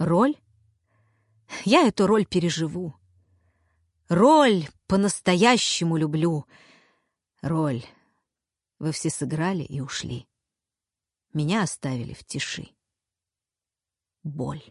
Роль? Я эту роль переживу. Роль по-настоящему люблю. Роль. Вы все сыграли и ушли. Меня оставили в тиши. Боль.